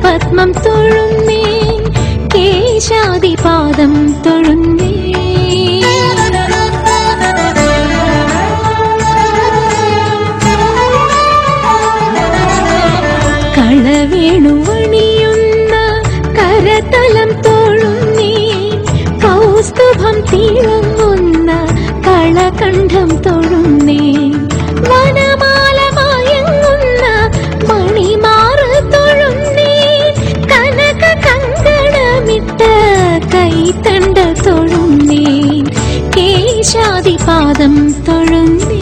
മുഖപത്മം തൊഴുന്നേ കേശാദിപാദം തൊഴുന്നേ കളവേണുവണിയുന്ന കരതലം തോഴുന്നേ കൗസ്തുഭം തിളങ്ങുന്ന കേശാദിപാദം തൊഴുന്നേ.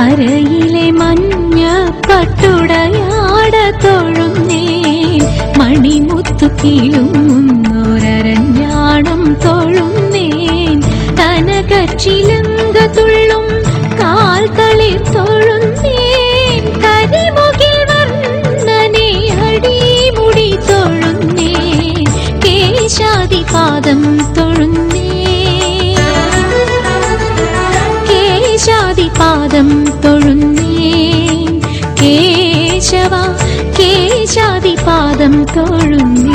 അരയിലെ മഞ്ഞ പട്ടുടയാട തൊഴുന്നേ മണിമുത്തു കീഴുന്നൊരഞ്ഞാണം തൊഴുന്നേൻ കനകച്ചിലങ്ക തുള്ളും അടിമുടി തൊഴുന്നേ തൊഴുന്നേ കേശാദിപാദം തൊഴുന്നേ കേശവ കേശാദിപാദം തൊഴുന്നേ